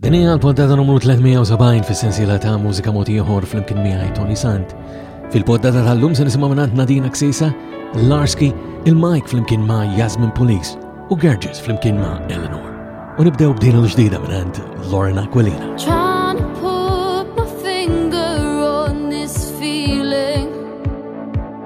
Din hija l-poddata numru 370 fis-sensiela ta' mużika mod ieħor flimkien miegħi Tony Sant. Fil-poddata tal-lum se nisimgħu minn Nadina Ksisa, Larski, il-Mike flimkien ma' Jasmine Police u Gerges flimkien ma' Eleanor. U nibdew b'din l-ġdida minn Lauren Aquilina.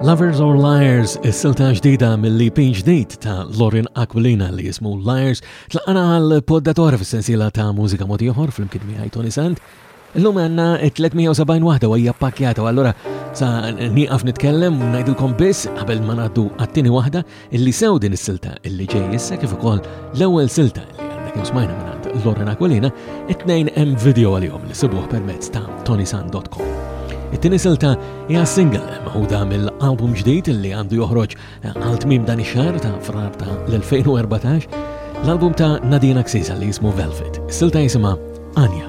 Lovers or Liars, is-silta ġdida mill-EP ġdid ta' Lorin Aquilina li jismu Liars, tlaqana għal poddator fis-sensiela ta' mużika motiħor fl-imkien miħaj Tony Sant. Illum għanna 370 wahda għajja pakjata, għallura sa' niqaf nitkellem, najdilkom biss, qabel ma naddu għattini wahda, Illi sew din is-silta illi ġej issa kif ukoll l-ewwel silta li għandna kif smajna minn Lorena Kolina, it-tnejn hemm video għalihom li sibuh permezz ta' tonisan.com. It-tieni silta hija single maħuda mill-album ġdid li għandu joħroġ eh, għal tmim dan ix-xahar ta' frar ta' l-2014 l-album ta' Nadina Ksisa li jismu Velvet. Silta jisimha Anja.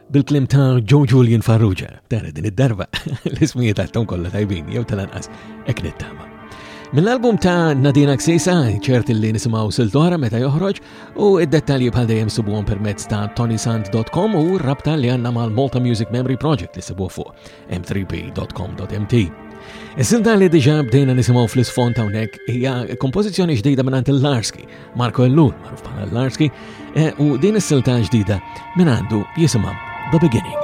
bil-klim ta' Joe Julian Farrugia, tara din id-darba l-ismijiet għattom kollha tajbin, jew tal-anqas ek nittama. Mill-album ta' Nadina Ksisa, ċert li nisimaw siltora meta joħroġ, u id-dettalji bħal dejjem subuhom permezz ta' tonysand.com u rabta li għanna mal-Malta Music Memory Project li sibuh fuq m3p.com.mt. Is-silta li diġa bdejna nisimgħu fl-isfond hawnhekk hija kompożizzjoni ġdida minn il-Larski, Marko Ellul, magħruf bħala Larski, eh, u din is-silta ġdida minn għandu jisimha The Beginning.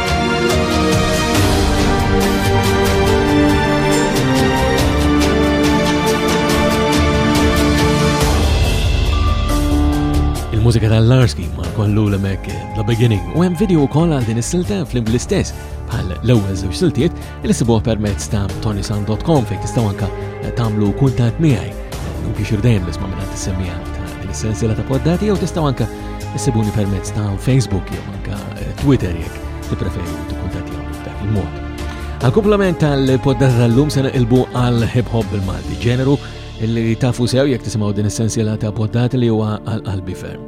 mużika tal-Larski ma kollu l mek The Beginning u hemm video wkoll għal din is-silta fl-istess bħal l-ewwel żewġ siltiet Li sibuh permezz ta' tonisan.com fejn tistgħu anka tagħmlu kuntat miegħi. Mhux jur dejjem nisma' minn tissemmija ta' din is-sensiela ta' poddati jew tistgħu anka issibuni permezz ta' Facebook jew anka eh, Twitter jekk tippreferu tikkuntattjaw dak il-mod. Għal komplement tal-poddata tal-lum sena ilbu għal hip hop bil-Malti ġeneru li tafu sew jekk tisimgħu din is-sensiela ta' poddati li huwa għal qalbi ferm.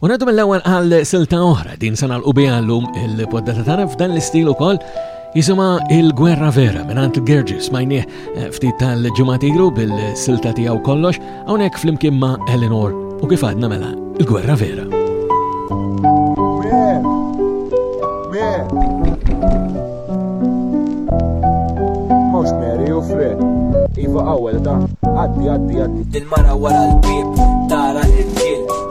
U ngħaddu mill-ewwel għal silta oħra din se nagħlqu biha llum il-poddata tagħna f'dan l-istil ukoll jisimha Il-Gwerra Vera mingħand Gerġis smajnieh eh, ftit tal-ġimgħat ilu bil-silta tiegħu kollox hawnhekk flimkien ma' Eleanor u kif għadna mela il-Gwerra Vera. Mhux Mary u Fred, iva għawel da, għaddi għaddi għaddi. Il-mara wara l-bib, tara l-bib.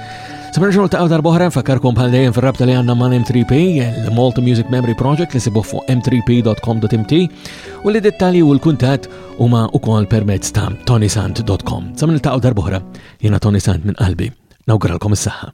Sabra xogħol ta' darba oħra nfakkarkom bħal dejjem fir-rabta li għandna man M3P, il-Malta Music Memory Project li sibuh fuq m3p.com.mt u li dettalji u l-kuntatt huma ukoll permezz ta' tonisant.com. Sabra niltaqgħu darba oħra, jiena Tony Sant minn qalbi. Nawguralkom is-saħħa.